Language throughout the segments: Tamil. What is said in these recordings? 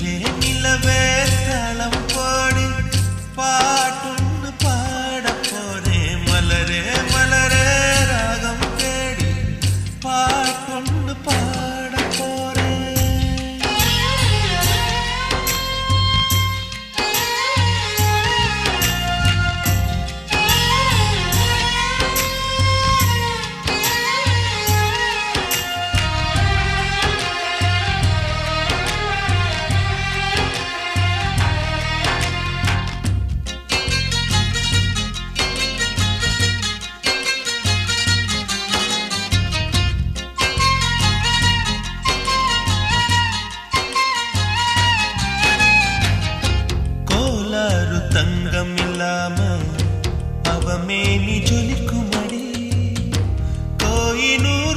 let me love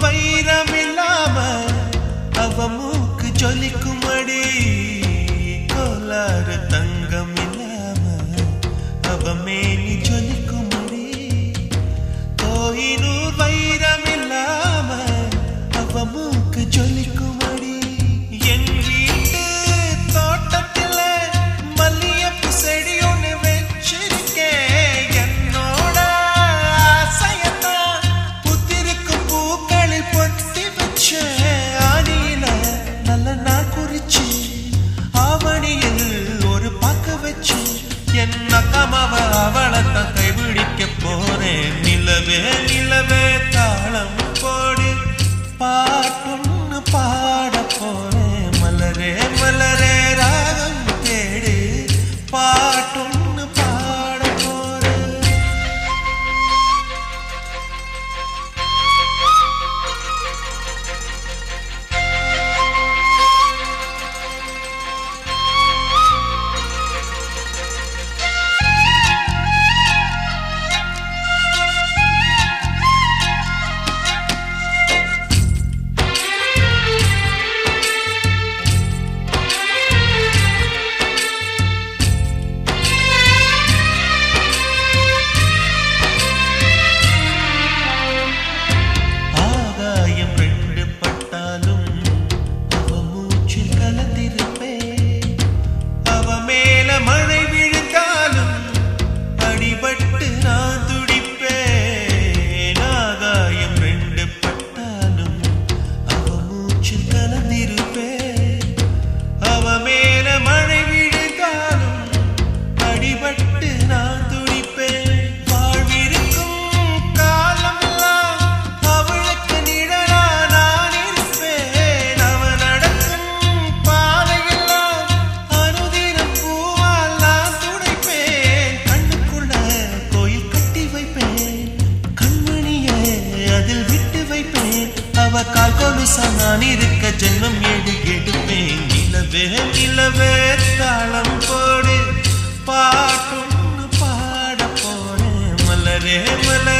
வைரம் இல்லாம அவ மூக்கு ஜொலிக்குமடி கோலாறு தங்கம் இல்லாம அவ மே இருக்க ஜென்மம் எழு எடுப்பேன் நிலவே நிலவே தாளம் போடு. பாட்டுன்னு பாட போறேன் மலரே மலர்.